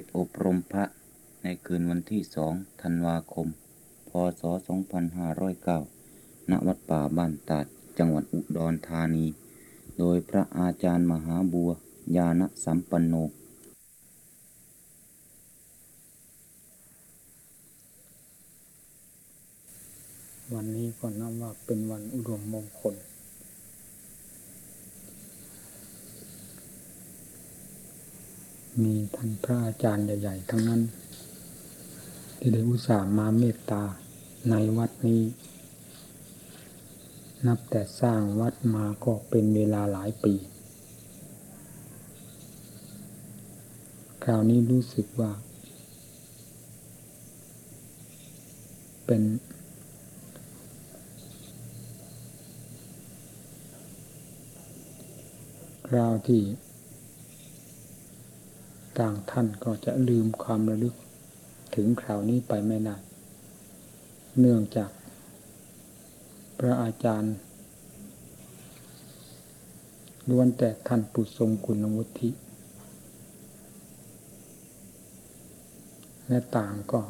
ศอบรมพระในคืนวันที่สองธันวาคม พศ 2509 ณ วัดป่าบ้านตาด จังหวัดอุดรธานี โดยพระอาจารย์มหาบัว ญาณสัมปันโน วันนี้ก็นับว่าเป็นวันอุดมมงคล มีท่านพระอาจารย์ใหญ่ ๆ ทั้งนั้น ที่ได้อุตส่าห์มาเมตตาในวัดนี้ นับแต่สร้างวัดมาก็เป็นเวลาหลายปี คราวนี้รู้สึกว่า เป็นคราวที่ ต่างท่านก็จะลืมความระลึกถึงคราวนี้ไปไม่นานเนื่องจาก พระอาจารย์ล้วนแต่ท่านปุทรงคุณวุฒิ และต่างก็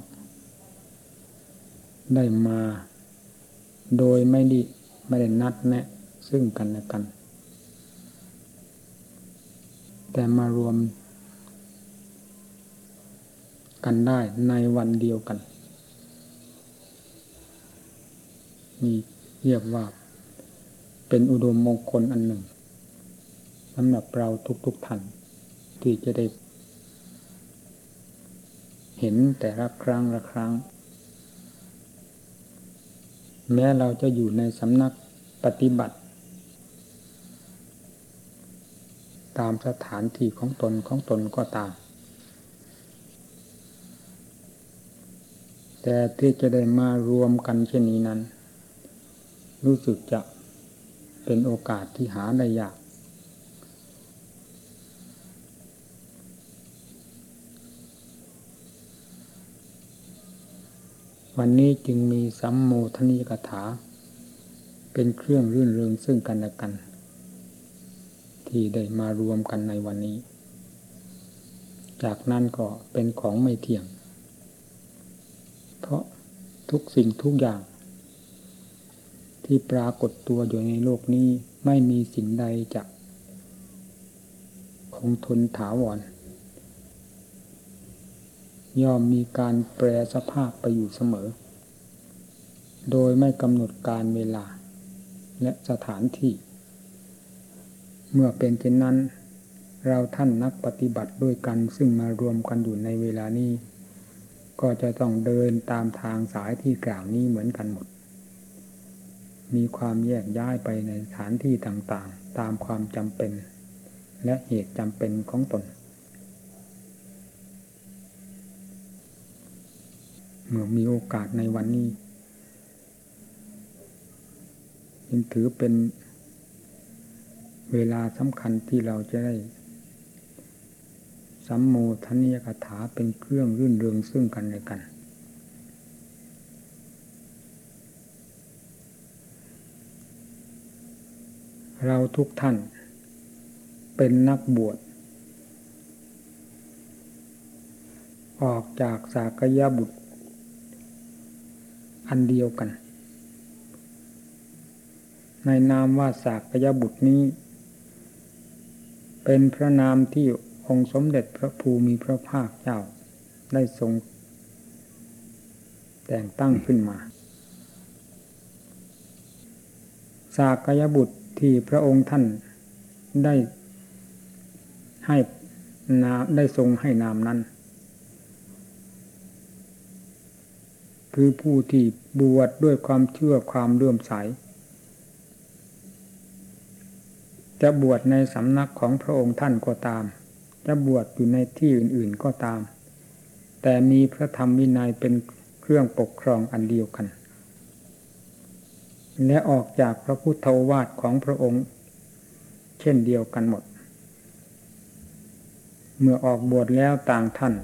ได้มาโดยไม่ได้ไม่ได้นัดแนะซึ่งกันและกัน แต่มารวม กันได้ในวันเดียวกันมีเรียกว่า เป็นอุดมมงคลอันหนึ่งสำหรับเราทุกๆท่านที่จะได้ เห็นแต่ละครั้งละครั้ง แม้เราจะอยู่ในสำนักปฏิบัติ ตามสถานที่ของตนของตนก็ตาม แต่ที่จะได้มารวมกันเช่นนี้นั้น รู้สึกจะเป็นโอกาสที่หาได้ยาก วันนี้จึงมีสัมโมทนิกถา เป็นเครื่องรื่นเริงซึ่งกันและกัน ที่ได้มารวมกันในวันนี้ จากนั้นก็เป็นของไม่เที่ยง เพราะทุกสิ่งทุกอย่าง ที่ปรากฏตัวอยู่ในโลกนี้ไม่มีสิ่งใดจะคงทนถาวร ย่อมมีการแปรสภาพไปอยู่เสมอ โดยไม่กำหนดการเวลา และสถานที่ เมื่อเป็นเช่นนั้น เราท่านนักปฏิบัติด้วยกันซึ่งมารวมกันอยู่ในเวลานี้ ก็จะต้องเดินตามทางสายที่กล่าวนี้เหมือนกันหมด มีความแยกย้ายไปในสถานที่ต่างๆ ตามความจำเป็น และเหตุจำเป็นของตน เมื่อมีโอกาสในวันนี้ยังถือเป็นเวลาสำคัญที่เราจะได้ สัมโมทนิยกถาเป็นเครื่องรื่นเริงซึ่งกันและกัน เราทุกท่านเป็นนักบวช ออกจากสากยบุตร อันเดียวกัน ในนามว่าสากยบุตรนี้ เป็นพระนามที่ องค์สมเด็จพระภูมิพระภาคเจ้า ได้ทรง แต่งตั้งขึ้นมา สากยบุตรที่พระองค์ท่านได้ให้นาได้ทรงให้นามนั้น คือผู้ที่บวชดด้วยความเชื่อความเลื่อมใส จะบวชในสำนักของพระองค์ท่านก็ตาม จะบวชอยู่ในที่อื่น ๆก็ตาม แต่มีพระธรรมวินัยเป็นเครื่องปกครองอันเดียวกัน และออกจากพระพุทธวาทของพระองค์ เช่นเดียวกันหมด เมื่อออกบวชแล้วต่างท่าน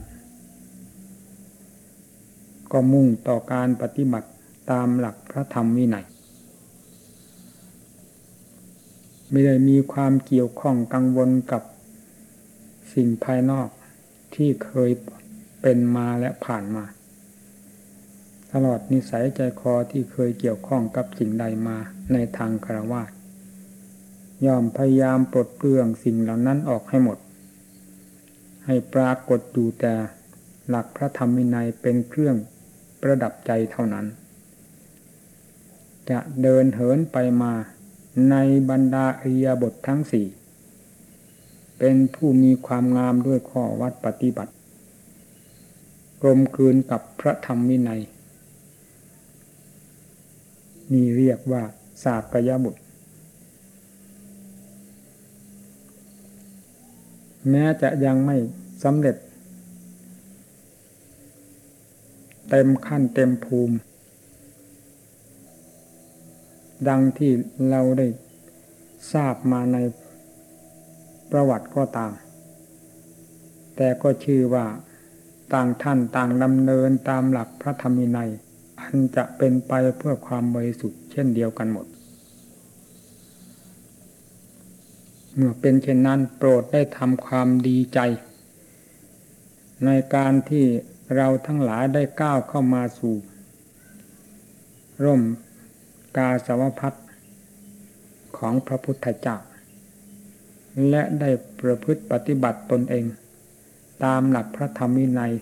ก็มุ่งต่อการปฏิบัติตามหลักพระธรรมวินัยไม่ได้มีความเกี่ยวข้องกังวลกับ สิ่งภายนอกที่เคยเป็นมาและผ่านมา ตลอดนิสัยใจคอที่เคยเกี่ยวข้องกับสิ่งใดมาในทางคารวะยอมพยายามปลดเปลื้องสิ่งเหล่านั้นออกให้หมด ให้ปรากฏอยู่แต่หลักพระธรรมวินัยเป็นเครื่องประดับใจเท่านั้น จะเดินเหินไปมาในบรรดาอริยบททั้งสี่ เป็นผู้มีความงามด้วยข้อวัดปฏิบัติ กลมกลืนกับพระธรรมวินัยนี่เรียกว่าสากยบุตร แม้จะยังไม่สำเร็จ เต็มขั้นเต็มภูมิ ดังที่เราได้ทราบมาใน ประวัติก็ตาม แต่ก็ชื่อว่าต่างท่านต่างดำเนินตามหลักพระธรรมินัย อันจะเป็นไปเพื่อความบริสุทธิ์เช่นเดียวกันหมด เมื่อเป็นเช่นนั้นโปรดได้ทำความดีใจ ในการที่เราทั้งหลายได้ก้าวเข้ามาสู่ ร่มกาสาวพัดของพระพุทธเจ้า และได้ประพฤติปฏิบัติตนเอง ตามหลักพระธรรมวินัย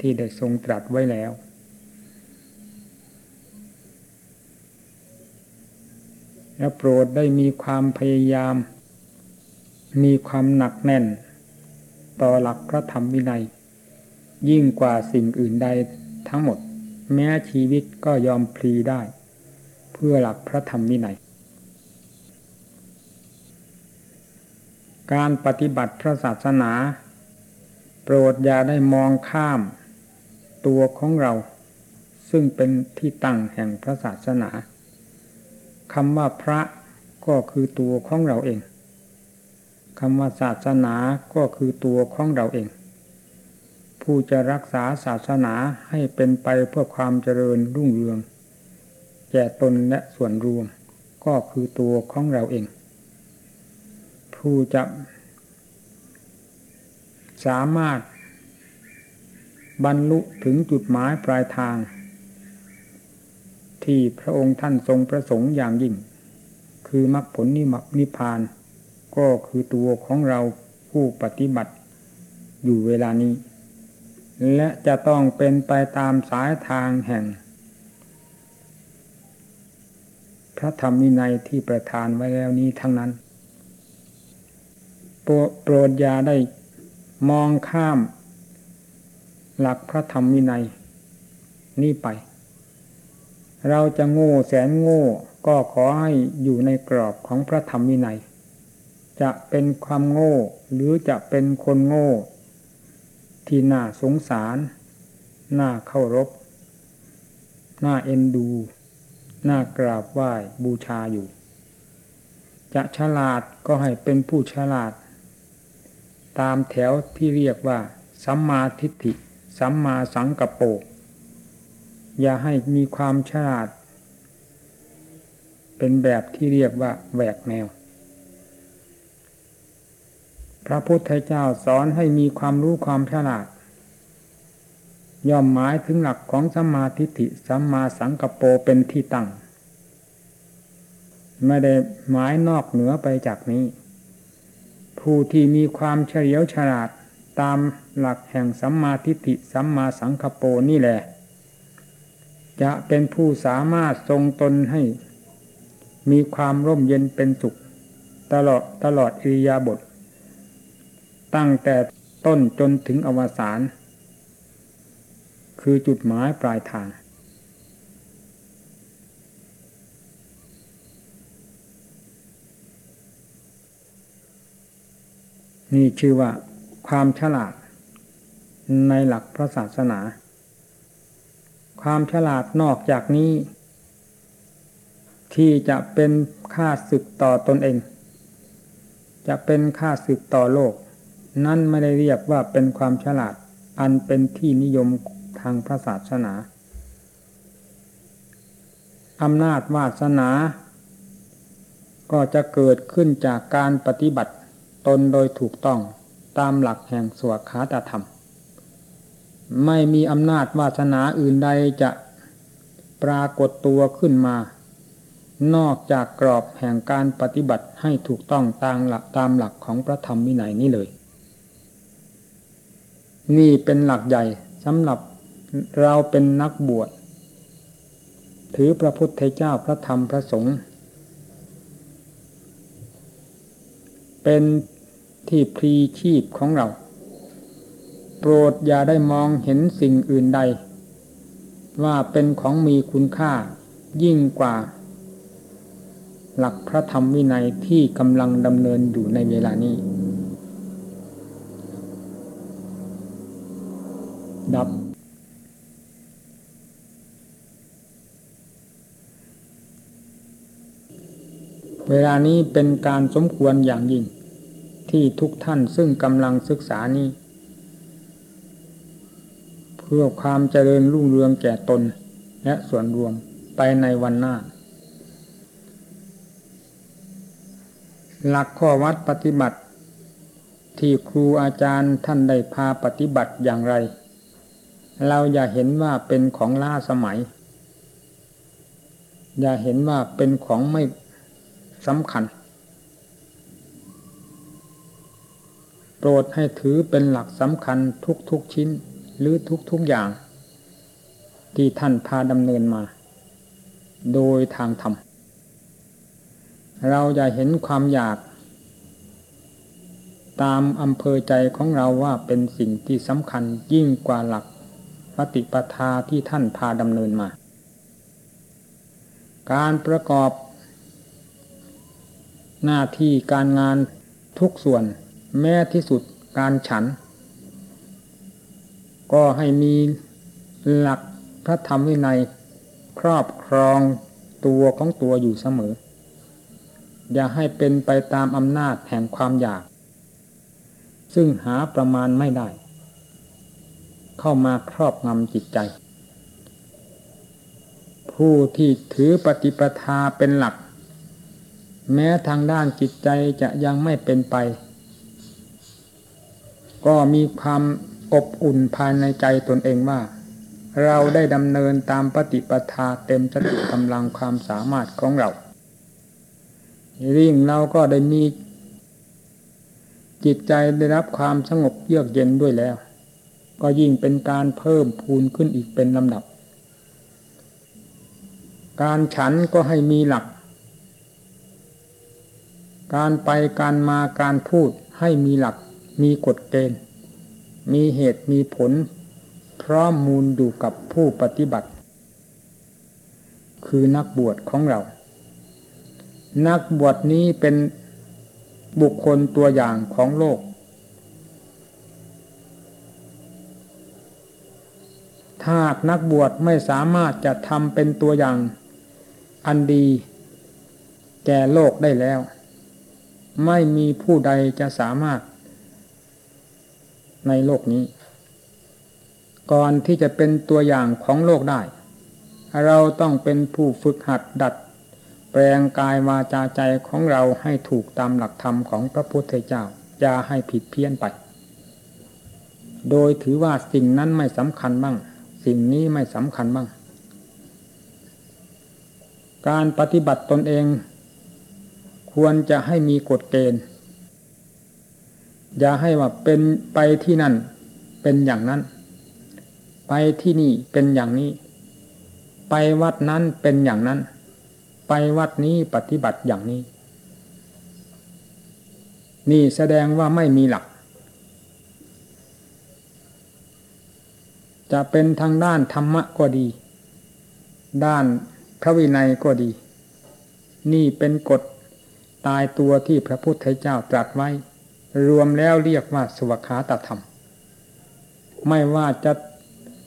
ที่ได้ทรงตรัสไว้แล้ว และโปรดได้มีความพยายาม มีความหนักแน่น ต่อหลักพระธรรมวินัย ยิ่งกว่าสิ่งอื่นใดทั้งหมด แม้ชีวิตก็ยอมพลีได้ เพื่อหลักพระธรรมวินัย การปฏิบัติพระศาสนา โปรดอย่าได้มองข้ามตัวของเรา ซึ่งเป็นที่ตั้งแห่งพระศาสนาคำว่าพระก็คือตัวของเราเองคำว่าศาสนาก็คือตัวของเราเอง ผู้จะรักษาศาสนาให้เป็นไปเพื่อความเจริญรุ่งเรืองแก่ตนและส่วนรวม ก็คือตัวของเราเอง ผู้จะสามารถบรรลุถึงจุดหมายปลายทาง ที่พระองค์ท่านทรงประสงค์อย่างยิ่ง คือมรรคผลนิมนิพาน ก็คือตัวของเราผู้ปฏิบัติอยู่เวลานี้ และจะต้องเป็นไปตามสายทางแห่ง พระธรรมวินัยที่ประทานไว้แล้วนี้ทั้งนั้น โปรดยาได้มองข้าม หลักพระธรรมวินัย นี่ไป เราจะโง่แสนโง่ก็ขอให้อยู่ในกรอบของพระธรรมวินัย จะเป็นความโง่หรือจะเป็นคนโง่ ที่น่าสงสาร น่าเคารพ น่าเอ็นดู น่ากราบไหว้บูชาอยู่ จะฉลาดก็ให้เป็นผู้ฉลาด ตามแถวที่เรียกว่า สัมมาทิฏฐิ สัมมาสังกปรอย่าให้มีความฉลาด เป็นแบบที่เรียกว่าแหวกแนว พระพุทธเจ้าสอนให้มีความรู้ความฉลาด ย่อมหมายถึงหลักของสัมมาทิฏฐิสัมมาสังกปรเป็นที่ตั้ง ไม่ได้หมายนอกเหนือไปจากนี้ ผู้ที่มีความเฉลียวฉลาดตามหลักแห่งสัมมาทิฏฐิสัมมาสังคโปนี่แหละ จะเป็นผู้สามารถทรงตนให้ มีความร่มเย็นเป็นสุข ตลอดตลอดอิริยาบถตั้งแต่ต้นจนถึงอวสานคือจุดหมายปลายทาง นี่ชื่อว่าความฉลาด ในหลักพระศาสนา ความฉลาดนอกจากนี้ ที่จะเป็นค่าศึกต่อตนเอง จะเป็นค่าศึกต่อโลก นั่นไม่ได้เรียกว่าเป็นความฉลาด อันเป็นที่นิยมทางพระศาสนาอำนาจวาสนา ก็จะเกิดขึ้นจากการปฏิบัติ ตนโดยถูกต้องตามหลักแห่งสวขาตธรรม ไม่มีอำนาจวาสนาอื่นใดจะปรากฏตัวขึ้นมา นอกจากกรอบแห่งการปฏิบัติให้ถูกต้องตามหลักตามหลักของพระธรรมวินัยนี้เลย นี่เป็นหลักใหญ่สำหรับเราเป็นนักบวชถือพระพุทธเจ้าพระธรรมพระสงฆ์เป็น ที่พรีชีพของเรา โปรดอย่าได้มองเห็นสิ่งอื่นใด ว่าเป็นของมีคุณค่ายิ่งกว่า หลักพระธรรมวินัยที่กำลังดำเนินอยู่ในเวลานี้ ดับเวลานี้เป็นการสมควรอย่างยิ่ง ที่ทุกท่านซึ่งกำลังศึกษานี้ เพื่อความเจริญรุ่งเรืองแก่ตนและส่วนรวมไปในวันหน้า หลักข้อวัดปฏิบัติ ที่ครูอาจารย์ท่านได้พาปฏิบัติอย่างไร เราอย่าเห็นว่าเป็นของล้าสมัย อย่าเห็นว่าเป็นของไม่สำคัญ โปรดให้ถือเป็นหลักสำคัญทุกๆชิ้นหรือทุกๆอย่าง ที่ท่านพาดำเนินมา โดยทางธรรม เราจะเห็นความอยาก ตามอำเภอใจของเราว่าเป็นสิ่งที่สำคัญยิ่งกว่าหลักปฏิปทาที่ท่านพาดำเนินมา การประกอบ หน้าที่การงานทุกส่วน แม้ที่สุดการฉัน ก็ให้มีหลักพระธรรมวินัยครอบครองตัวของตัวอยู่เสมอ อย่าให้เป็นไปตามอำนาจแห่งความอยาก ซึ่งหาประมาณไม่ได้ เข้ามาครอบงำจิตใจ ผู้ที่ถือปฏิปทาเป็นหลัก แม้ทางด้านจิตใจจะยังไม่เป็นไป ก็มีความอบอุ่นภายในใจตนเองว่า เราได้ดำเนินตามปฏิปทาเต็มสติกำลังความสามารถของเราริ่งเราก็ได้มีจิตใจได้รับความสงบเยือกเย็นด้วยแล้ว ก็ยิ่งเป็นการเพิ่มพูนขึ้นอีกเป็นลำดับ การฉันก็ให้มีหลัก การไปการมาการพูดให้มีหลัก มีกฎเกณฑ์ มีเหตุมีผล พร้อมมูลอยู่กับผู้ปฏิบัติ คือนักบวชของเรา นักบวชนี้เป็นบุคคลตัวอย่างของโลก ถ้านักบวชไม่สามารถจะทำเป็นตัวอย่างอันดีแก่โลกได้แล้ว ไม่มีผู้ใดจะสามารถ ในโลกนี้ ก่อนที่จะเป็นตัวอย่างของโลกได้ เราต้องเป็นผู้ฝึกหัดดัด แปลงกายวาจาใจของเราให้ถูกตามหลักธรรมของพระพุทธเจ้าอย่าให้ผิดเพี้ยนไป โดยถือว่าสิ่งนั้นไม่สำคัญบ้าง สิ่งนี้ไม่สำคัญบ้าง การปฏิบัติตนเอง ควรจะให้มีกฎเกณฑ์ อย่าให้ว่าเป็นไปที่นั่นเป็นอย่างนั้น ไปที่นี่เป็นอย่างนี้ ไปวัดนั้นเป็นอย่างนั้น ไปวัดนี้ปฏิบัติอย่างนี้ นี่แสดงว่าไม่มีหลัก จะเป็นทางด้านธรรมะก็ดี ด้านพระวินัยก็ดี นี่เป็นกฎตายตัวที่พระพุทธเจ้าตรัสไว้ รวมแล้วเรียกว่าสวขาตธรรม ไม่ว่าจะ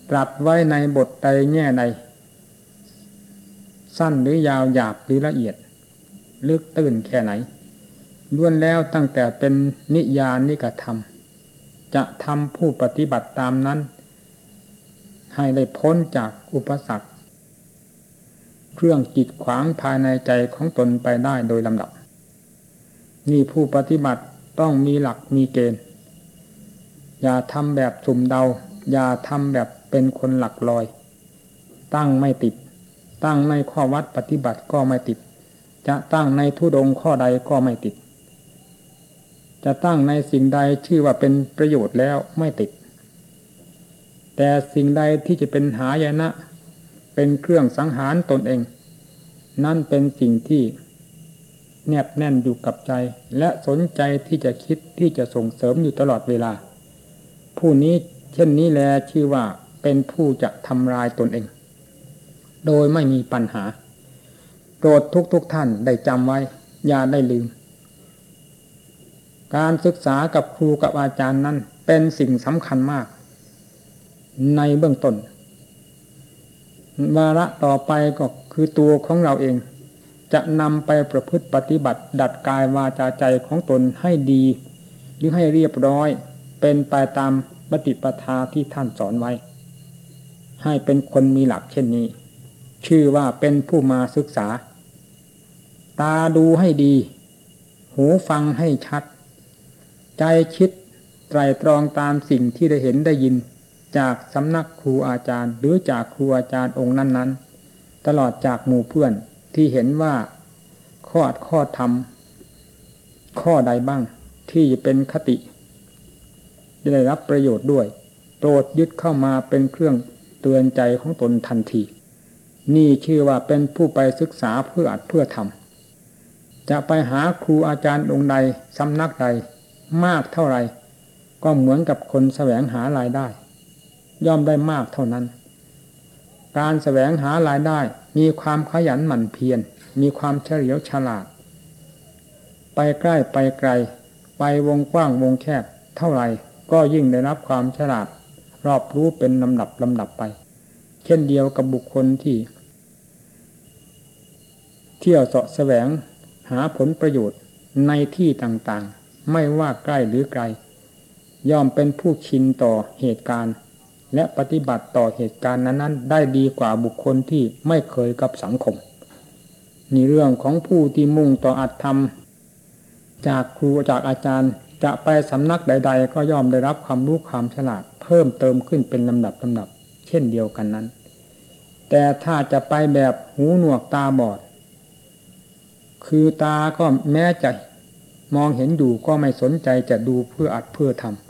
ตรัสไว้ในบทใดแง่ใดสั้นหรือยาวหยาบหรือละเอียด ลึกตื้นแค่ไหนล้วนแล้วตั้งแต่เป็นนิยานิกธรรม จะทำผู้ปฏิบัติตามนั้น ให้ได้พ้นจากอุปสรรค เครื่องจิตขวางภายในใจของตนไปได้โดยลำดับ นี่ผู้ปฏิบัติ ต้องมีหลักมีเกณฑ์ อย่าทำแบบสุ่มเดา อย่าทำแบบเป็นคนหลักลอย ตั้งไม่ติด ตั้งในข้อวัดปฏิบัติก็ไม่ติด จะตั้งในทุดงข้อใดก็ไม่ติด จะตั้งในสิ่งใดชื่อว่าเป็นประโยชน์แล้วไม่ติด แต่สิ่งใดที่จะเป็นหายนะ เป็นเครื่องสังหารตนเอง นั่นเป็นสิ่งที่ แนบแน่นอยู่กับใจ และสนใจที่จะคิดที่จะส่งเสริมอยู่ตลอดเวลา ผู้นี้เช่นนี้แลชื่อว่าเป็นผู้จะทำลายตนเอง โดยไม่มีปัญหาโปรดทุกทุกท่านได้จำไว้ อย่าได้ลืม การศึกษากับครูกับอาจารย์นั้นเป็นสิ่งสำคัญมาก ในเบื้องต้นวาระต่อไปก็คือตัวของเราเอง จะนำไปประพฤติปฏิบัติ ดัดกายวาจาใจของตนให้ดีหรือให้เรียบร้อย เป็นไปตามปฏิปทาที่ท่านสอนไว้ ให้เป็นคนมีหลักเช่นนี้ ชื่อว่าเป็นผู้มาศึกษา ตาดูให้ดี หูฟังให้ชัด ใจคิดไตรตรองตามสิ่งที่ได้เห็นได้ยินจากสำนักครูอาจารย์ หรือจากครูอาจารย์องค์นั้น ๆ ตลอดจากหมู่เพื่อน ที่เห็นว่าข้อดข้อธรรม ข้อใดบ้าง ที่เป็นคติจะได้รับประโยชน์ด้วย โปรดยึดเข้ามาเป็นเครื่องเตือนใจของตนทันที นี่ชื่อว่าเป็นผู้ไปศึกษาเพื่ออัดเพื่อทำจะไปหาครูอาจารย์องค์ใดสำนักใดมากเท่าไรก็เหมือนกับคนแสวงหารายได้ ย่อมได้มากเท่านั้น การแสวงหารายได้ มีความขยันหมั่นเพียร มีความเฉลียวฉลาด ไปใกล้ไปไกล ไปวงกว้างวงแคบ เท่าไรก็ยิ่งได้รับความฉลาด รอบรู้เป็นลำดับลำดับไป เช่นเดียวกับบุคคลที่ เที่ยวเสาะแสวงหาผลประโยชน์ในที่ต่างๆ ไม่ว่าใกล้หรือไกล ย่อมเป็นผู้ชินต่อเหตุการณ์ และปฏิบัติต่อเหตุการณ์นั้นๆ ได้ดีกว่าบุคคลที่ไม่เคยกับสังคมนี่เรื่องของผู้ที่มุ่งต่ออัตธรรม จากครูจากอาจารย์จะไปสำนักใด ๆ ก็ย่อมได้รับความรู้ความฉลาด เพิ่มเติมขึ้นเป็นลำดับลำดับ เช่นเดียวกันนั้น แต่ถ้าจะไปแบบหูหนวกตาบอด คือตาก็แม้จะมองเห็นอยู่ก็ไม่สนใจจะดูเพื่ออัดเพื่อทำ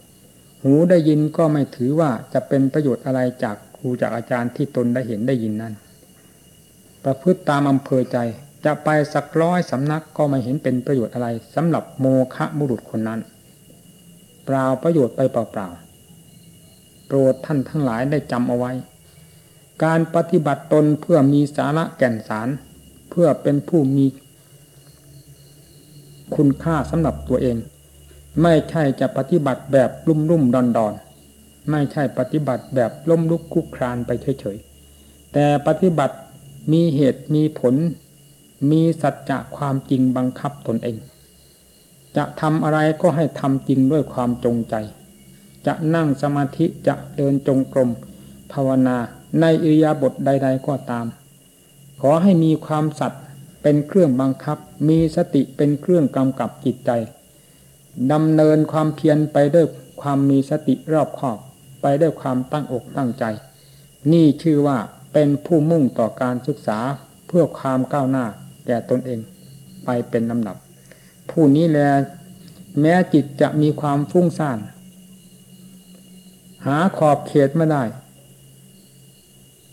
หูได้ยินก็ไม่ถือว่าจะเป็นประโยชน์อะไรจากครูจากอาจารย์ที่ตนได้เห็นได้ยินนั้น ประพฤติตามอำเภอใจจะไปสักร้อยสำนักก็ไม่เห็นเป็นประโยชน์อะไรสำหรับโมคะบุรุษคนนั้น เปล่าประโยชน์ไปเปล่าๆโปรดท่านทั้งหลายได้จำเอาไว้ การปฏิบัติตนเพื่อมีสาระแก่นสาร เพื่อเป็นผู้มีคุณค่าสำหรับตัวเอง ไม่ใช่จะปฏิบัติแบบรุ่มรุ่มดอนดอนไม่ใช่ปฏิบัติแบบล้มลุกคุกครานไปเฉยๆ แต่ปฏิบัติมีเหตุมีผล มีสัจจะความจริงบังคับตนเอง จะทำอะไรก็ให้ทำจริงด้วยความจงใจ จะนั่งสมาธิจะเดินจงกรม ภาวนาในอิริยาบถใด ๆ ก็ตาม ขอให้มีความสัตย์เป็นเครื่องบังคับ มีสติเป็นเครื่องกำกับจิตใจ ดำเนินความเพียรไปด้วยความมีสติรอบคอบ ไปด้วยความตั้งอกตั้งใจ นี่ชื่อว่าเป็นผู้มุ่งต่อการศึกษาเพื่อความก้าวหน้าแก่ตนเอง ไปเป็นลำดับ ผู้นี้แล แม้จิตจะมีความฟุ้งซ่าน หาขอบเขตไม่ได้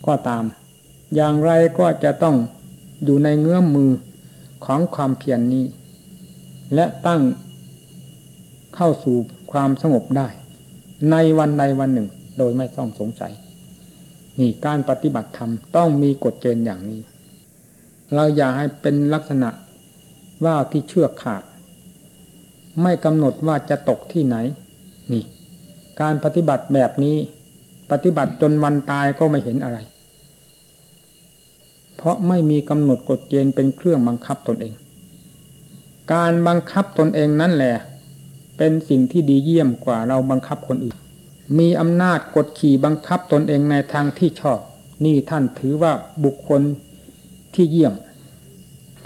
ก็ตาม อย่างไรก็จะต้องอยู่ในเงื้อมมือของความเพียรนนี้ และตั้ง เข้าสู่ความสงบได้ ในวันใดวันหนึ่ง โดยไม่ต้องสงสัย นี่การปฏิบัติธรรมต้องมีกฎเกณฑ์อย่างนี้ เราอย่าให้เป็นลักษณะว่าที่เชือกขาด ไม่กำหนดว่าจะตกที่ไหน นี่ การปฏิบัติแบบนี้ ปฏิบัติจนวันตายก็ไม่เห็นอะไร เพราะไม่มีกำหนดกฎเกณฑ์เป็นเครื่องบังคับตนเอง การบังคับตนเองนั่นแหละ เป็นสิ่งที่ดีเยี่ยมกว่าเราบังคับคนอื่น มีอำนาจกดขี่บังคับตนเองในทางที่ชอบ นี่ท่านถือว่าบุคคลที่เยี่ยม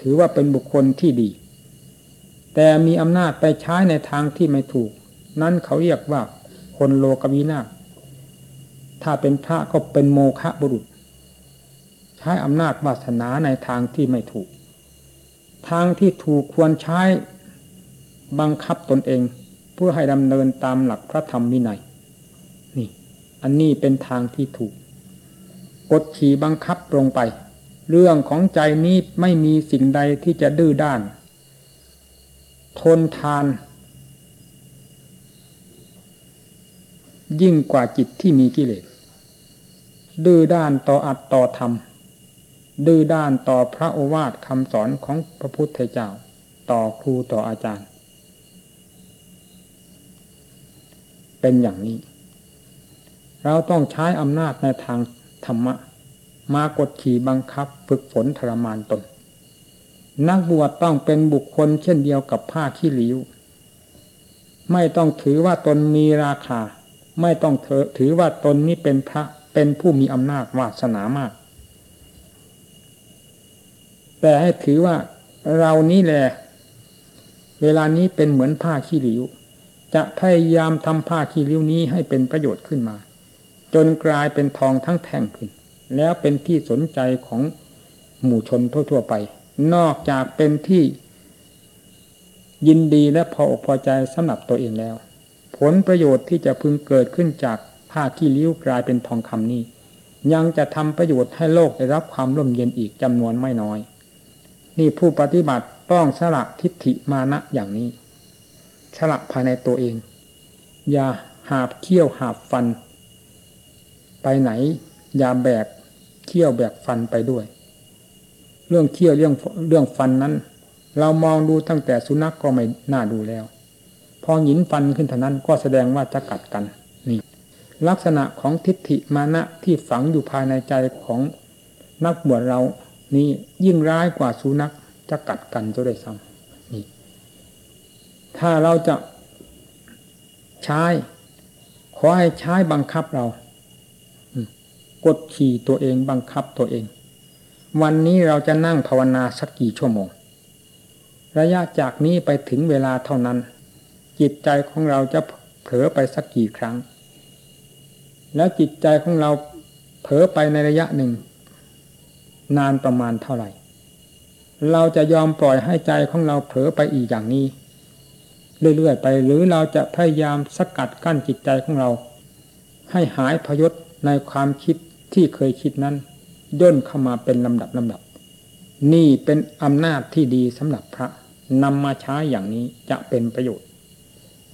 ถือว่าเป็นบุคคลที่ดี แต่มีอำนาจไปใช้ในทางที่ไม่ถูก นั่นเขาเรียกว่าคนโลกวินาศถ้าเป็นพระก็เป็นโมฆะบุรุษ ใช้อำนาจวาสนาในทางที่ไม่ถูก ทางที่ถูกควรใช้ บังคับตนเอง เพื่อให้ดำเนินตามหลักพระธรรมวินัยนี่ อันนี้เป็นทางที่ถูก กดขี่บังคับลงไป เรื่องของใจนี้ไม่มีสิ่งใดที่จะดื้อด้าน ทนทาน ยิ่งกว่าจิตที่มีกิเลสดื้อด้านต่ออัตต่อธรรมดื้อด้านต่อพระโอวาทคำสอนของพระพุทธเจ้า ต่อครูต่ออาจารย์ เป็นอย่างนี้ เราต้องใช้อำนาจในทางธรรมะ มากดขี่บังคับฝึกฝนทรมานตน นักบวชต้องเป็นบุคคลเช่นเดียวกับผ้าขี้ริ้ว ไม่ต้องถือว่าตนมีราคา ไม่ต้องถือว่าตนนี้เป็นพระเป็นผู้มีอำนาจวาสนามาก แต่ให้ถือว่าเรานี้แหละเวลานี้เป็นเหมือนผ้าขี้ริ้ว จะพยายามทำผ้าขี้ริ้วนี้ให้เป็นประโยชน์ขึ้นมา จนกลายเป็นทองทั้งแท่งขึ้น แล้วเป็นที่สนใจของหมู่ชนทั่วๆไป นอกจากเป็นที่ยินดีและพออกพอใจสำหรับตัวเองแล้ว ผลประโยชน์ที่จะพึงเกิดขึ้นจากผ้าขี้ริ้วกลายเป็นทองคำนี้ ยังจะทำประโยชน์ให้โลกได้รับความร่มเย็นอีกจำนวนไม่น้อย นี่ผู้ปฏิบัติต้องสละทิฏฐิมานะอย่างนี้ ฉลักภายในตัวเอง อย่าหาบเขี้ยวหาบฟัน ไปไหน อย่าแบกเขี้ยวแบกฟันไปด้วย เรื่องเขี้ยวเรื่องเรื่องฟันนั้น เรามองดูตั้งแต่สุนัขกก็ไม่น่าดูแล้ว พอหยินฟันขึ้นเท่านั้นก็แสดงว่าจะกัดกันนี่ลักษณะของทิฏฐิมานะที่ฝังอยู่ภายในใจของนักบวชเรานี่ยิ่งร้ายกว่าสุนัขจะกัดกันจะได้ซ้ำนี่ ถ้าเราจะใช้ ขอให้ใช้บังคับเรา กดขี่ตัวเองบังคับตัวเอง วันนี้เราจะนั่งภาวนาสักกี่ชั่วโมง ระยะจากนี้ไปถึงเวลาเท่านั้น จิตใจของเราจะเผลอไปสักกี่ครั้ง แล้วจิตใจของเราเผลอไปในระยะหนึ่ง นานประมาณเท่าไหร่ เราจะยอมปล่อยให้ใจของเราเผลอไปอีกอย่างนี้ เรื่อยๆไป หรือเราจะพยายามสกัดกั้นจิตใจของเรา ให้หายพยศในความคิดที่เคยคิดนั้น ย่นเข้ามาเป็นลำดับลำดับ นี่เป็นอำนาจที่ดีสำหรับพระนำมาใช้อย่างนี้จะเป็นประโยชน์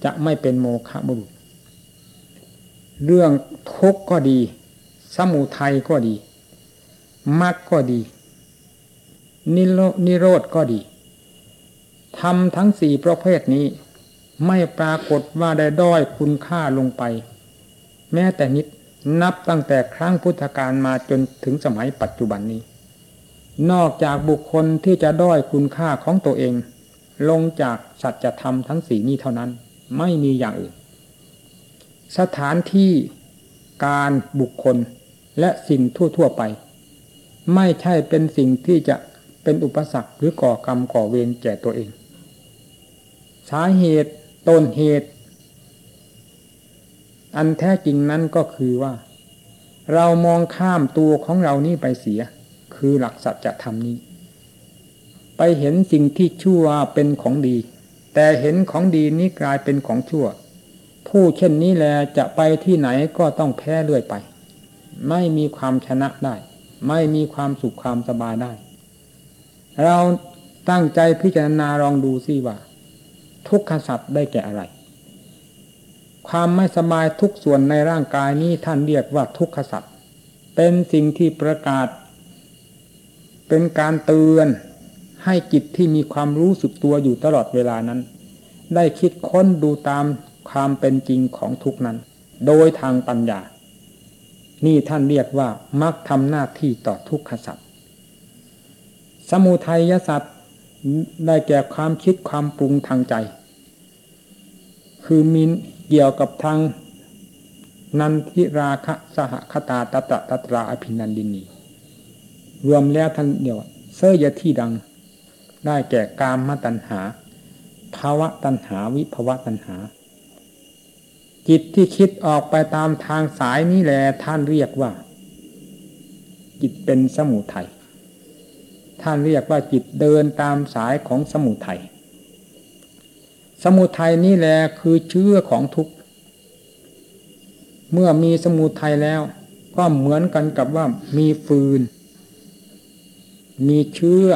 จะไม่เป็นโมฆะบุรุษ เรื่องทุกข์ก็ดี สมุทัยก็ดีมรรคก็ดี นิโรธก็ดีทำทั้งสี่ประเภทนี้ ไม่ปรากฏว่าได้ด้อยคุณค่าลงไป แม้แต่นิดนับตั้งแต่ครั้งพุทธกาลมาจนถึงสมัยปัจจุบันนี้ นอกจากบุคคลที่จะด้อยคุณค่าของตัวเอง ลงจากสัจธรรมทั้งสี่นี้เท่านั้น ไม่มีอย่างอื่น สถานที่การบุคคลและสิ่งทั่ว ๆ ไป ไม่ใช่เป็นสิ่งที่จะเป็นอุปสรรคหรือก่อกรรมก่อเวรแก่ตัวเอง สาเหตุ ต้นเหตุ อันแท้จริงนั้นก็คือว่า เรามองข้ามตัวของเรานี่ไปเสีย คือหลักสัจธรรมนี้ ไปเห็นสิ่งที่ชั่วเป็นของดี แต่เห็นของดีนี้กลายเป็นของชั่ว ผู้เช่นนี้แลจะไปที่ไหนก็ต้องแพ้เรื่อยไป ไม่มีความชนะได้ ไม่มีความสุขความสบายได้ เราตั้งใจพิจารณาลองดูสิว่า ทุกขสัตว์ได้แก่อะไร ความไม่สบายทุกส่วนในร่างกายนี้ท่านเรียกว่าทุกขสัตว์เป็นสิ่งที่ประกาศ เป็นการเตือนให้จิตที่มีความรู้สึกตัวอยู่ตลอดเวลานั้น ได้คิดค้นดูตามความเป็นจริงของทุกนั้น โดยทางปัญญา นี่ท่านเรียกว่ามักทำหน้าที่ต่อทุกขสัตว์สมุทัยสัตว์ ได้แก่ความคิดความปรุงทางใจ คือมีเกี่ยวกับทางนันทิราคะสหคตาตตะตตราอภินันดินี รวมแล้วท่านเดียวเสยที่ดัง ได้แก่กามตัณหา ภาวะตัณหาวิภาวะตัณหา จิตที่คิดออกไปตามทางสายนี้แหละท่านเรียกว่า จิตเป็นสมุทัย ท่านเรียกว่าจิตเดินตามสายของสมุทัยสมุทัยนี่แหละคือเชื้อของทุกข์เมื่อมีสมุทัยแล้ว ก็เหมือนกันกับว่ามีฟืน มีเชื้อ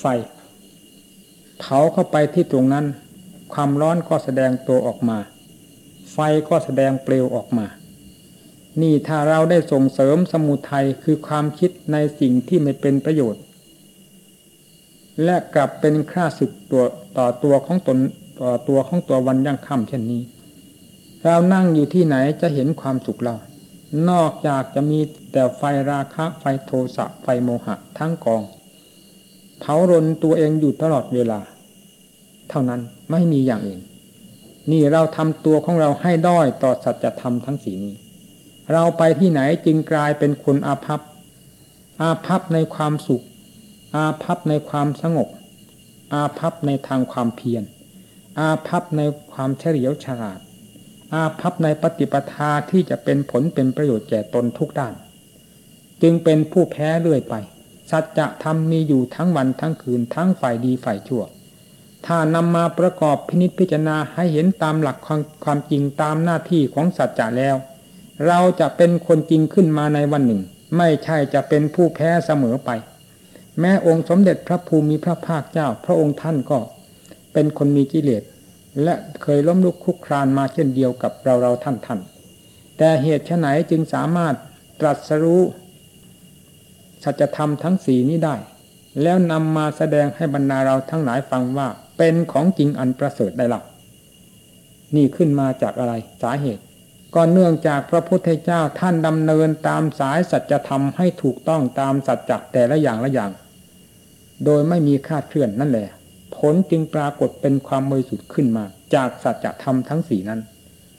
ไฟ เผาเข้าไปที่ตรงนั้น ความร้อนก็แสดงตัวออกมา ไฟก็แสดงเปลวออกมา นี่ถ้าเราได้ส่งเสริมสมุทัยคือความคิดในสิ่งที่ไม่เป็นประโยชน์ และกลับเป็นค่าศึกตัวต่อตัวของตนต่อตัวของตัววันยั่งค่ำเช่นนี้ เรานั่งอยู่ที่ไหนจะเห็นความสุขเรา นอกจากจะมีแต่ไฟราคะไฟโทสะไฟโมหะทั้งกอง เผารนตัวเองอยู่ตลอดเวลา เท่านั้นไม่มีอย่างอื่นนี่เราทำตัวของเราให้ด้อยต่อสัจธรรมทั้งสีนี้ เราไปที่ไหนจึงกลายเป็นคนอาภัพ อาภัพในความสุข อาภัพในความสงบ อาภัพในทางความเพียร อาภัพในความเฉลียวฉลาด อาภัพในปฏิปทาที่จะเป็นผลเป็นประโยชน์แก่ตนทุกด้าน จึงเป็นผู้แพ้เรื่อยไป สัจจะธรรมมีอยู่ทั้งวันทั้งคืนทั้งฝ่ายดีฝ่ายชั่ว ถ้านำมาประกอบพินิจพิจารณาให้เห็นตามหลักความความจริงตามหน้าที่ของสัจจะแล้ว เราจะเป็นคนจริงขึ้นมาในวันหนึ่ง ไม่ใช่จะเป็นผู้แพ้เสมอไป แม้องค์สมเด็จพระภูมิพระภาคเจ้า พระองค์ท่านก็เป็นคนมีกิเลส และเคยล้มลุกคุกครานมาเช่นเดียวกับเราเราท่านท่านแต่เหตุไหนจึงสามารถตรัสรู้สัจธรรมทั้งสี่นี้ได้ แล้วนำมาแสดงให้บรรดาเราทั้งหลายฟังว่าเป็นของจริงอันประเสริฐได้หลักนี่ขึ้นมาจากอะไรสาเหตุ ก็เนื่องจากพระพุทธเจ้าท่านดำเนินตามสายสัจธรรมให้ถูกต้องตามสัจจะแต่ละอย่างละอย่าง โดยไม่มีคาดเคลื่อนนั่นแหละ ผลจึงปรากฏเป็นความบริสุทธิ์ขึ้นมา จากสัจธรรมทั้งสี่นั้น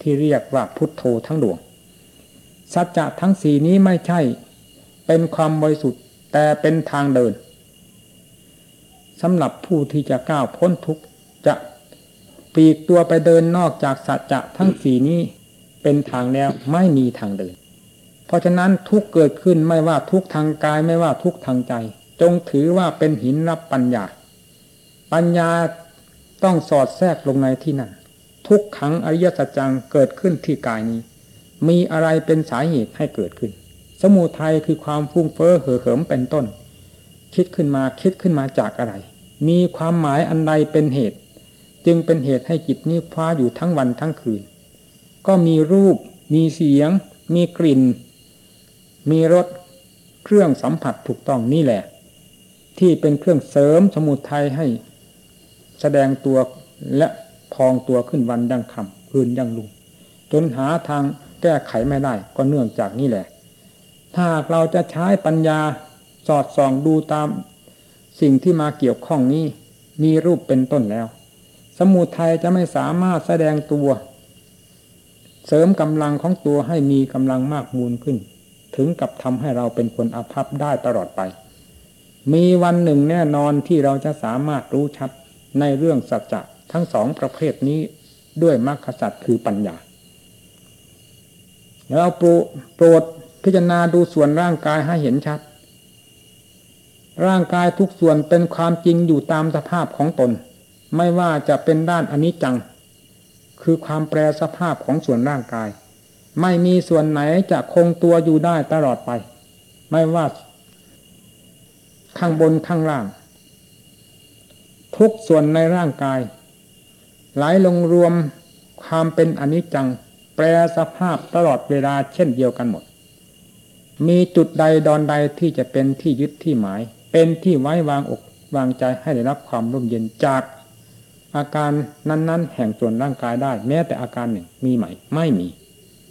ที่เรียกว่าพุทโธทั้งดวง สัจจะทั้งสี่นี้ไม่ใช่ เป็นความบริสุทธิ์แต่เป็นทางเดินสำหรับผู้ที่จะก้าวพ้นทุกข์จะปีกตัวไปเดินนอกจากสัจจะทั้งสี่นี้เป็นทางแล้วไม่มีทางเดิน เพราะฉะนั้นทุกเกิดขึ้นไม่ว่าทุกทางกายไม่ว่าทุกทางใจ จงถือว่าเป็นหินรับปัญญา ปัญญาต้องสอดแทรกลงในที่นั้นทุกขังอริยสัจจังเกิดขึ้นที่กายนี้ มีอะไรเป็นสาเหตุให้เกิดขึ้น สมุทัยคือความฟุ้งเฟ้อเห่อเหิมเป็นต้น คิดขึ้นมาคิดขึ้นมาจากอะไร มีความหมายอันใดเป็นเหตุ จึงเป็นเหตุให้จิตนี้คว้าอยู่ทั้งวันทั้งคืน ก็มีรูป มีเสียง มีกลิ่น มีรสเครื่องสัมผัสถูกต้องนี่แหละ ที่เป็นเครื่องเสริมสมุทัยให้ แสดงตัวและพองตัวขึ้นวันดังคำคืนยังลุงจนหาทางแก้ไขไม่ได้ก็เนื่องจากนี่แหละ ถ้าเราจะใช้ปัญญาสอดส่องดูตามสิ่งที่มาเกี่ยวข้องนี้ มีรูปเป็นต้นแล้ว สมุทัยจะไม่สามารถแสดงตัว เสริมกำลังของตัวให้มีกำลังมากมูลขึ้น ถึงกับทำให้เราเป็นคนอภัพได้ตลอดไป มีวันหนึ่งแน่นอนที่เราจะสามารถรู้ชัดในเรื่องสัจจะทั้งสองประเภทนี้ด้วยมรรคสัจคือปัญญา แล้วโปรดพิจารณาดูส่วนร่างกายให้เห็นชัด ร่างกายทุกส่วนเป็นความจริงอยู่ตามสภาพของตน ไม่ว่าจะเป็นด้านอนิจจัง คือความแปรสภาพของส่วนร่างกาย ไม่มีส่วนไหนจะคงตัวอยู่ได้ตลอดไป ไม่ว่า ข้างบนข้างล่าง ทุกส่วนในร่างกาย ไหลลงรวมความเป็นอนิจจัง แปรสภาพตลอดเวลาเช่นเดียวกันหมด มีจุดใดดอนใดที่จะเป็นที่ยึดที่หมาย เป็นที่ไว้วางอกวางใจให้ได้รับความร่มเย็นจาก อาการนั้น ๆ แห่งส่วนร่างกายได้ แม้แต่อาการหนึ่งมีไหม ไม่มี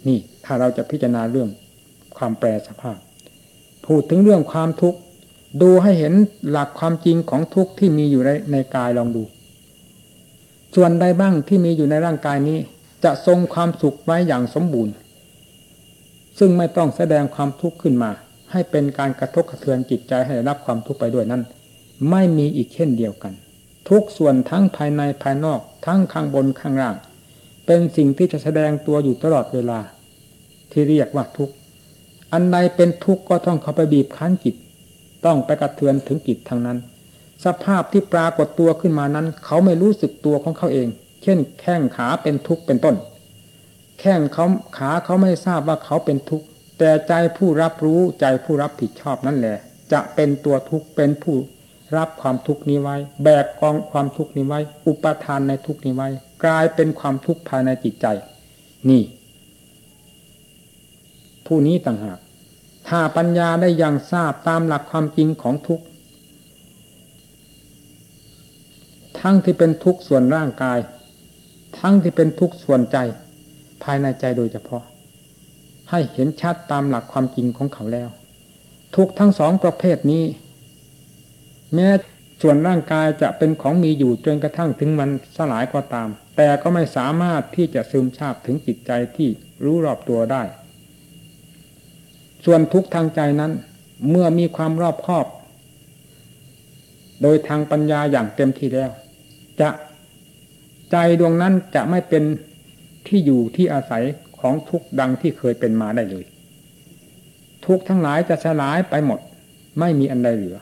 นี่ถ้าเราจะพิจารณาเรื่องความแปรสภาพ พูดถึงเรื่องความทุกข์ ดูให้เห็นหลักความจริงของทุกข์ที่มีอยู่ในในกายลองดู ส่วนใดบ้างที่มีอยู่ในร่างกายนี้ จะทรงความสุขไว้อย่างสมบูรณ์ ซึ่งไม่ต้องแสดงความทุกข์ขึ้นมา ให้เป็นการกระทบกระเทือนจิตใจให้รับความทุกข์ไปด้วยนั้น ไม่มีอีกเช่นเดียวกัน ทุกส่วนทั้งภายในภายนอก ทั้งข้างบนข้างล่าง เป็นสิ่งที่จะแสดงตัวอยู่ตลอดเวลา ที่เรียกว่าทุกข์อันใดเป็นทุกข์ก็ต้องเข้าไปบีบคั้นจิต ต้องไปกระเทือนถึงจิตทางนั้น สภาพที่ปรากฏตัวขึ้นมานั้น เขาไม่รู้สึกตัวของเขาเอง เช่น แข้งขาเป็นทุกข์เป็นต้น แข้งเขาขาเขาไม่ทราบว่าเขาเป็นทุกข์แต่ใจผู้รับรู้ใจผู้รับผิดชอบนั่นแหละ จะเป็นตัวทุกข์เป็นผู้รับความทุกข์นี้ไว้ แบกกองความทุกข์นี้ไว้ อุปทานในทุกข์นี้ไว้ กลายเป็นความทุกข์ภายในจิตใจ นี่ ผู้นี้ต่างหาก ถ้าปัญญาได้อยังทราบตามหลักความจริงของทุกข์ทั้งที่เป็นทุกข์ส่วนร่างกาย ทั้งที่เป็นทุกข์ส่วนใจ ภายในใจโดยเฉพาะ ให้เห็นชัดตามหลักความจริงของเขาแล้ว ทุกทั้งสองประเภทนี้ แม้ส่วนร่างกายจะเป็นของมีอยู่จนกระทั่งถึงมันสลายก็ตาม แต่ก็ไม่สามารถที่จะซึมซาบถึงจิตใจที่รู้รอบตัวได้ ส่วนทุกทางใจนั้น เมื่อมีความรอบคอบ โดยทางปัญญาอย่างเต็มที่แล้ว จะใจดวงนั้นจะไม่เป็นที่อยู่ที่อาศัยของทุกดังที่เคยเป็นมาได้เลย ทุกทั้งหลายจะสลายไปหมด ไม่มีอันใดเหลือ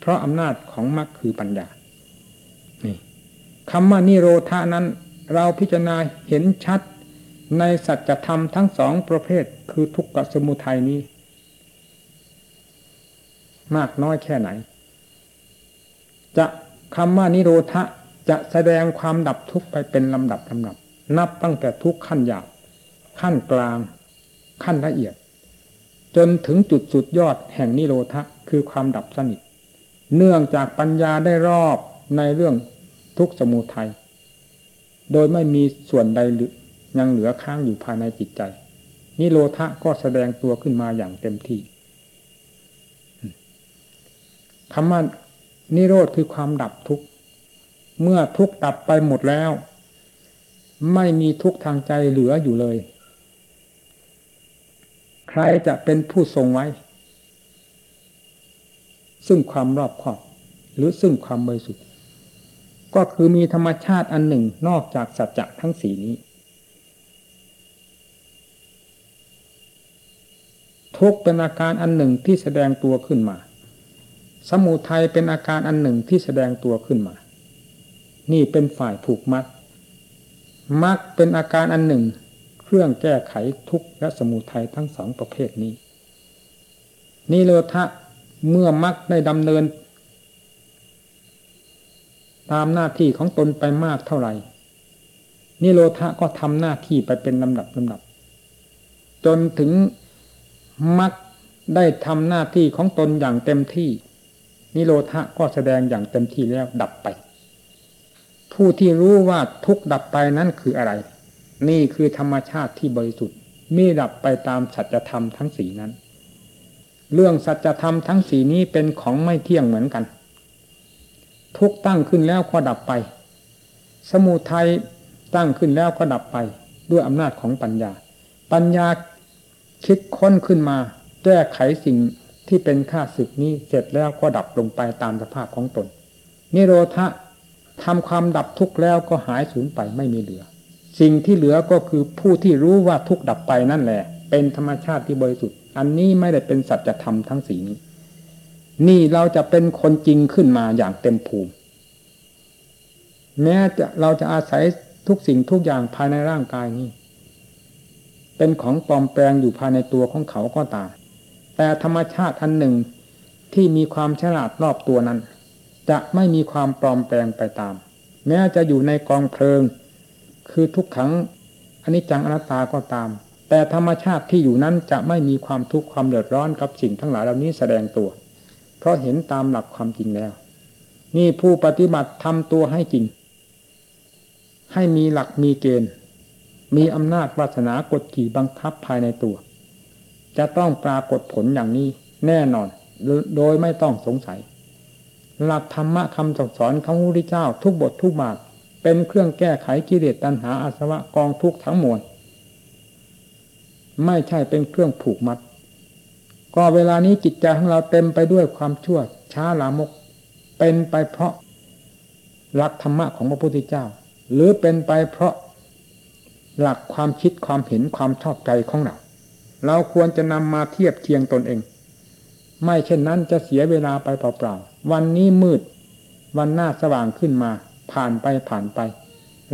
เพราะอำนาจของมรรคคือปัญญา นี่คำว่านิโรธานั้น เราพิจารณาเห็นชัด ในสัจธรรมทั้งสองประเภทคือทุกขสมุทัยนี้ มากน้อยแค่ไหน จะคำว่านิโรธะจะแสดงความดับทุกข์ไปเป็นลำดับลำดับ นับตั้งแต่ทุกขั้นหยาบขั้นกลาง ขั้นละเอียด จนถึงจุดสุดยอดแห่งนิโรธะคือความดับสนิท เนื่องจากปัญญาได้รอบในเรื่องทุกสมุทัยโดยไม่มีส่วนใด ยังเหลือค้างอยู่ภายในจิตใจ นิโรธะก็แสดงตัวขึ้นมาอย่างเต็มที่คำว่านิโรธคือความดับทุกข์เมื่อทุกข์ดับไปหมดแล้ว ไม่มีทุกข์ทางใจเหลืออยู่เลย ใครจะเป็นผู้ทรงไว้ ซึ่งความรอบคอบหรือซึ่งความบริสุทธิ์ก็คือมีธรรมชาติอันหนึ่งนอกจากสัจจะทั้งสีนี้ ทุกเป็นอาการอันหนึ่งที่แสดงตัวขึ้นมา สมุทัยเป็นอาการอันหนึ่งที่แสดงตัวขึ้นมา นี่เป็นฝ่ายผูกมัดมรรคเป็นอาการอันหนึ่ง เครื่องแก้ไขทุกข์และสมุทัยทั้งสองประเภทนี้นิโรธะเมื่อมรรคได้ดำเนิน ตามหน้าที่ของตนไปมากเท่าไหร่นิโรธะก็ทำหน้าที่ไปเป็นลำดับลำดับ จนถึง มรรคได้ทำหน้าที่ของตนอย่างเต็มที่ นิโรธะก็แสดงอย่างเต็มที่แล้วดับไป ผู้ที่รู้ว่าทุกดับไปนั้นคืออะไร นี่คือธรรมชาติที่บริสุทธิ์มีดับไปตามสัจธรรมทั้งสีนั้น เรื่องสัจธรรมทั้งสีนี้เป็นของไม่เที่ยงเหมือนกัน ทุกตั้งขึ้นแล้วก็ดับไป สมุทัยตั้งขึ้นแล้วก็ดับไปด้วยอำนาจของปัญญา ปัญญา คิดค้นขึ้นมา แก้ไขสิ่งที่เป็นข้าศึกนี้เสร็จแล้วก็ดับลงไปตามสภาพของตน นิโรธะทำความดับทุกข์แล้วก็หายสูญไปไม่มีเหลือ สิ่งที่เหลือก็คือผู้ที่รู้ว่าทุกข์ดับไปนั่นแหละ เป็นธรรมชาติที่บริสุทธิ์ อันนี้ไม่ได้เป็นสัจธรรมทั้งสีนี้ นี่เราจะเป็นคนจริงขึ้นมาอย่างเต็มภูมิ แม้จะเราจะอาศัยทุกสิ่งทุกอย่างภายในร่างกายนี้ เป็นของปลอมแปลงอยู่ภายในตัวของเขาก็ตาม แต่ธรรมชาติอันหนึ่งที่มีความฉลาดรอบตัวนั้น จะไม่มีความปลอมแปลงไปตาม แม้จะอยู่ในกองเพลิง คือทุกขังอนิจจังอนัตตาก็ตาม แต่ธรรมชาติที่อยู่นั้นจะไม่มีความทุกข์ความเดือดร้อนกับสิ่งทั้งหลายเหล่านี้แสดงตัว เพราะเห็นตามหลักความจริงแล้ว นี่ผู้ปฏิบัติทำตัวให้จริง ให้มีหลักมีเกณฑ์ มีอำนาจวาสนากดขี่บังคับภายในตัว จะต้องปรากฏผลอย่างนี้แน่นอน โดยไม่ต้องสงสัย หลักธรรมะคำสอนของพระพุทธเจ้าทุกบททุกบาทเป็นเครื่องแก้ไขกิเลสตัณหาอาสวะกองทุกข์ทั้งมวลไม่ใช่เป็นเครื่องผูกมัด ก็เวลานี้จิตใจของเราเต็มไปด้วยความชั่ว ช้าลามก เป็นไปเพราะหลักธรรมะของพระพุทธเจ้า หรือเป็นไปเพราะ หลักความคิดความเห็นความชอบใจของเรา เราควรจะนำมาเทียบเคียงตนเอง ไม่เช่นนั้นจะเสียเวลาไปเปล่าๆ วันนี้มืด วันหน้าสว่างขึ้นมา ผ่านไปผ่านไป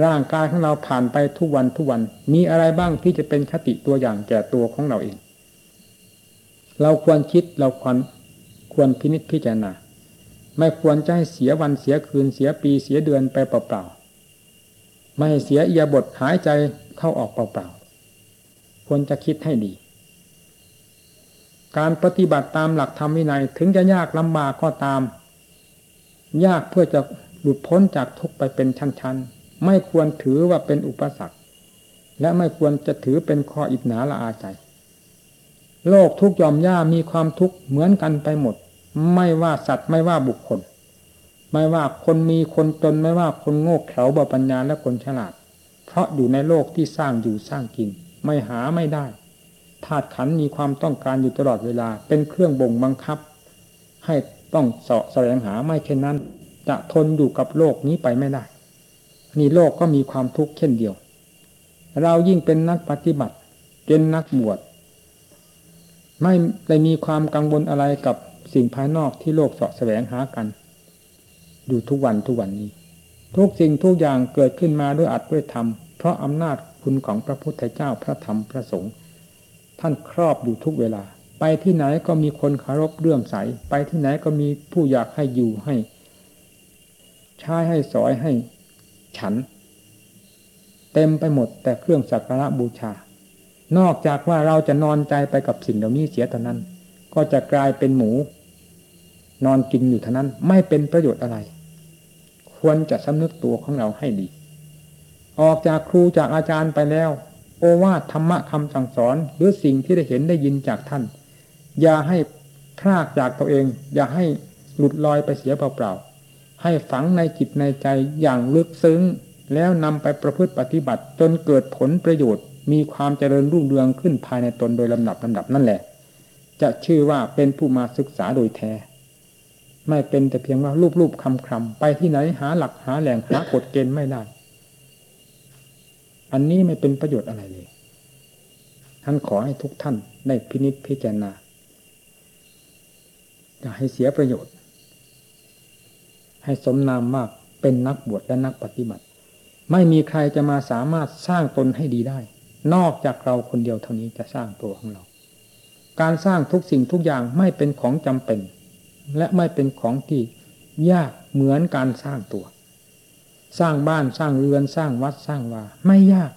ร่างกายของเราผ่านไปทุกวันทุกวัน มีอะไรบ้างที่จะเป็นคติตัวอย่างแก่ตัวของเราเอง เราควรคิดเราควรควรพินิจพิจารณา ไม่ควรจะให้เสียวันเสียคืนเสียปีเสียเดือนไปเปล่าๆไม่เสียเอียบทหายใจ เข้าออกเปล่าๆควรจะคิดให้ดี การปฏิบัติตามหลักธรรมวินัยถึงจะยากลำบากก็ตาม ยากเพื่อจะหลุดพ้นจากทุกไปเป็นชั้นๆ ไม่ควรถือว่าเป็นอุปสรรค และไม่ควรจะถือเป็นข้ออิจฉาละอาใจ โลกทุกยอมย่ามีความทุกข์เหมือนกันไปหมด ไม่ว่าสัตว์ไม่ว่าบุคคล ไม่ว่าคนมีคนจนไม่ว่าคนโง่เขลาบปัญญาและคนฉลาด เพราะอยู่ในโลกที่สร้างอยู่สร้างกิน ไม่หาไม่ได้ธาตุขันมีความต้องการอยู่ตลอดเวลา เป็นเครื่องบ่งบังคับ ให้ต้องเสาะแสวงหาไม่เช่นนั้น จะทนอยู่กับโลกนี้ไปไม่ได้นี่โลกก็มีความทุกข์เช่นเดียว เรายิ่งเป็นนักปฏิบัติ เป็นนักบวชไม่ได้มีความกังวลอะไรกับสิ่งภายนอกที่โลกเสาะแสวงหากัน อยู่ทุกวันทุกวันนี้ ทุกสิ่งทุกอย่างเกิดขึ้นมาด้วยอัดด้วยธรรม เพราะอำนาจคุณของพระพุทธเจ้าพระธรรมพระสงฆ์ท่านครอบอยู่ทุกเวลา ไปที่ไหนก็มีคนคารพเลื่อมใส ไปที่ไหนก็มีผู้อยากให้อยู่ให้ใช้ให้สอยให้ ฉัน เต็มไปหมดแต่เครื่องสักการะบูชา นอกจากว่าเราจะนอนใจไปกับสิ่งเหล่านี้เสียเท่านั้น ก็จะกลายเป็นหมู นอนกินอยู่เท่านั้นไม่เป็นประโยชน์อะไร ควรจะสำนึกตัวของเราให้ดี ออกจากครูจากอาจารย์ไปแล้ว โอวาทธรรมะคำสั่งสอน หรือสิ่งที่ได้เห็นได้ยินจากท่าน อย่าให้พลากจากตัวเอง อย่าให้หลุดลอยไปเสียเปล่าๆให้ฝังในจิตในใจอย่างลึกซึ้ง แล้วนำไปประพฤติปฏิบัติจนเกิดผลประโยชน์ มีความเจริญรุ่งเรืองขึ้นภายในตนโดยลำดับลำดับนั่นแหละ จะชื่อว่าเป็นผู้มาศึกษาโดยแท้ไม่เป็นแต่เพียงว่ารูปรูปคำคำไปที่ไหนหาหลักหาแหล่งหากฎเกณฑ์ไม่ได้ อันนี้ไม่เป็นประโยชน์อะไรเลย ท่านขอให้ทุกท่านได้พินิจพิจารณาอย่าให้เสียประโยชน์ ให้สมนามมากเป็นนักบวชและนักปฏิบัติ ไม่มีใครจะมาสามารถสร้างตนให้ดีได้ นอกจากเราคนเดียวเท่านี้จะสร้างตัวของเรา การสร้างทุกสิ่งทุกอย่างไม่เป็นของจำเป็น และไม่เป็นของที่ยากเหมือนการสร้างตัว สร้างบ้านสร้างเรือนสร้างวัดสร้างวาไม่ยาก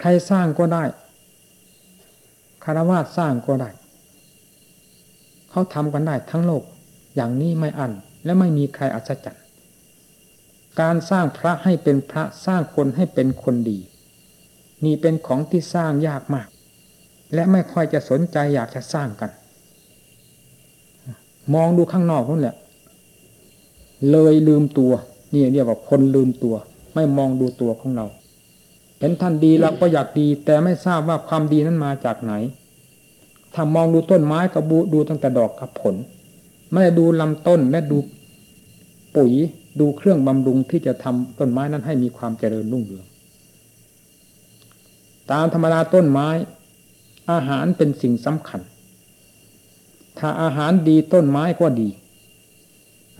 ใครสร้างก็ได้คารวะสร้างก็ได้ เขาทำกันได้ทั้งโลก อย่างนี้ไม่อันและไม่มีใครอัศจรรย์การสร้างพระให้เป็นพระสร้างคนให้เป็นคนดี นี่เป็นของที่สร้างยากมาก และไม่ค่อยจะสนใจอยากจะสร้างกัน มองดูข้างนอกนั่นแหละ เลยลืมตัว นี่เรียกว่าคนลืมตัว ไม่มองดูตัวของเรา เห็นท่านดีเราก็อยากดี แต่ไม่ทราบว่าความดีนั้นมาจากไหน ถ้ามองดูต้นไม้ก็บูดูตั้งแต่ดอกกับผล ไม่ได้ดูลำต้นและดูปุ๋ยดูเครื่องบำรุงที่จะทำต้นไม้นั้นให้มีความเจริญรุ่งเรืองตามธรรมดาต้นไม้ อาหารเป็นสิ่งสำคัญ ถ้าอาหารดีต้นไม้ก็ดี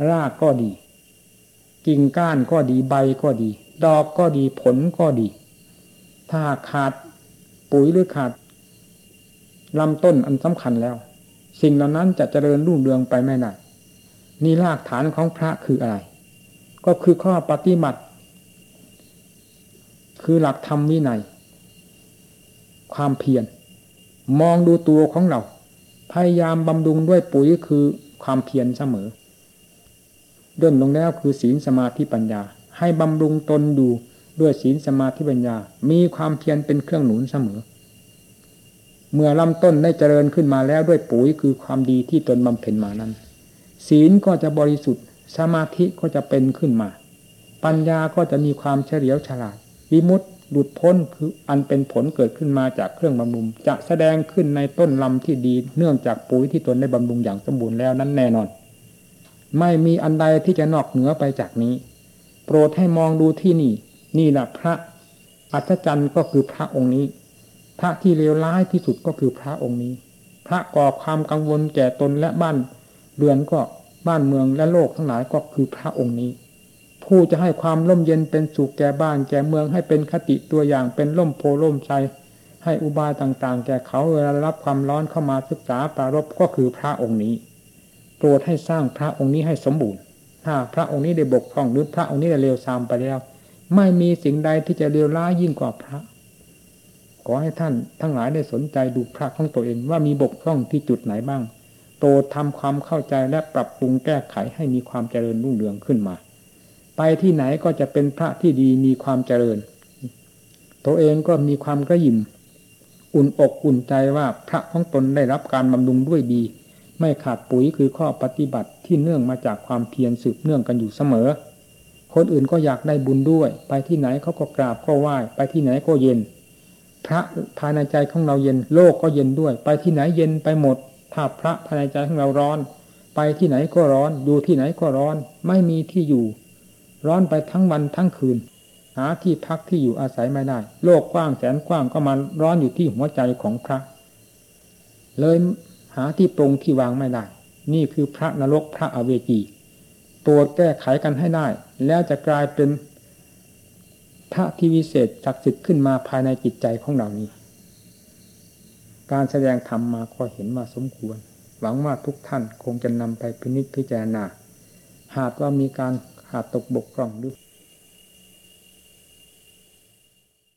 รากก็ดี กิ่งก้านก็ดีใบก็ดี ดอกก็ดีผลก็ดี ถ้าขาดปุ๋ยหรือขาดลำต้นอันสำคัญแล้ว สิ่งเหล่านั้นจะเจริญรุ่งเรืองไปไม่ได้นี่รากฐานของพระคืออะไร ก็คือข้อปฏิบัติ คือหลักธรรมวินัย ความเพียรมองดูตัวของเรา พยายามบำรุงด้วยปุ๋ยคือความเพียรเสมอ ด้นลงแล้วคือศีลสมาธิปัญญา ให้บำรุงตนดูด้วยศีลสมาธิปัญญา มีความเพียรเป็นเครื่องหนุนเสมอ เมื่อลำต้นได้เจริญขึ้นมาแล้วด้วยปุ๋ยคือความดีที่ตนบำเพ็ญมานั้น ศีลก็จะบริสุทธิ์ สมาธิก็จะเป็นขึ้นมา ปัญญาก็จะมีความเฉลียวฉลาด วิมุตติหลุดพ้นคืออันเป็นผลเกิดขึ้นมาจากเครื่องบำรุง จะแสดงขึ้นในต้นลำที่ดี เนื่องจากปุ๋ยที่ตนได้บำรุงอย่างสมบูรณ์แล้วนั้นแน่นอน ไม่มีอันใดที่จะนอกเหนือไปจากนี้ โปรดให้มองดูที่นี่ นี่แหละพระอัศจรรย์ก็คือพระองค์นี้ พระที่เลวร้ายที่สุดก็คือพระองค์นี้ พระก่อความกังวลแก่ตนและบ้านเรือนก็บ้านเมืองและโลกทั้งหลายก็คือพระองค์นี้ ผู้จะให้ความร่มเย็นเป็นสุขแก่บ้านแก่เมืองให้เป็นคติตัวอย่างเป็นร่มโพล่มใจให้อุบายต่างๆ แก่เขาเวลารับความร้อนเข้ามาศึกษาปรารบก็คือพระองค์นี้ รดให้สร้างพระองค์นี้ให้สมบูรณ์ ถ้าพระองค์นี้ได้บกพร่องหรือพระองค์นี้ได้เลวทรามไปแล้ว ไม่มีสิ่งใดที่จะเลวร้ายยิ่งกว่าพระ ขอให้ท่านทั้งหลายได้สนใจดูพระของตัวเองว่ามีบกพร่องที่จุดไหนบ้างโปรดทำความเข้าใจและปรับปรุงแก้ไขให้มีความเจริญรุ่งเรืองขึ้นมา ไปที่ไหนก็จะเป็นพระที่ดีมีความเจริญ ตัวเองก็มีความกระยิมอุ่นอกอุ่นใจว่าพระของตนได้รับการบำรุงด้วยดี ไม่ขาดปุ๋ยคือข้อปฏิบัติที่เนื่องมาจากความเพียรสืบเนื่องกันอยู่เสมอ คนอื่นก็อยากได้บุญด้วย ไปที่ไหนเขาก็กราบก็ไหว้ไปที่ไหนก็เย็น พระภายในใจของเราเย็นโลกก็เย็นด้วย ไปที่ไหนเย็นไปหมด ถ้าพระภายในใจของเราร้อน ไปที่ไหนก็ร้อน อยู่ที่ไหนก็ร้อน ไม่มีที่อยู่ ร้อนไปทั้งวันทั้งคืน หาที่พักที่อยู่อาศัยไม่ได้ โลกกว้างแสนกว้างก็มาร้อนอยู่ที่หัวใจของพระ เลย หาที่ปรงที่วางไม่ได้ นี่คือพระนรกพระอเวจีโปรดแก้ไขกันให้ได้ แล้วจะกลายเป็นพระที่วิเศษศักดิ์สิทธิ์ขึ้นมาภายในจิตใจของเรานี้ การแสดงธรรมมาก็เห็นว่าสมควร หวังว่าทุกท่านคงจะนำไปพินิจพิจารณา หากว่ามีการขาดตกบกพร่องหรือ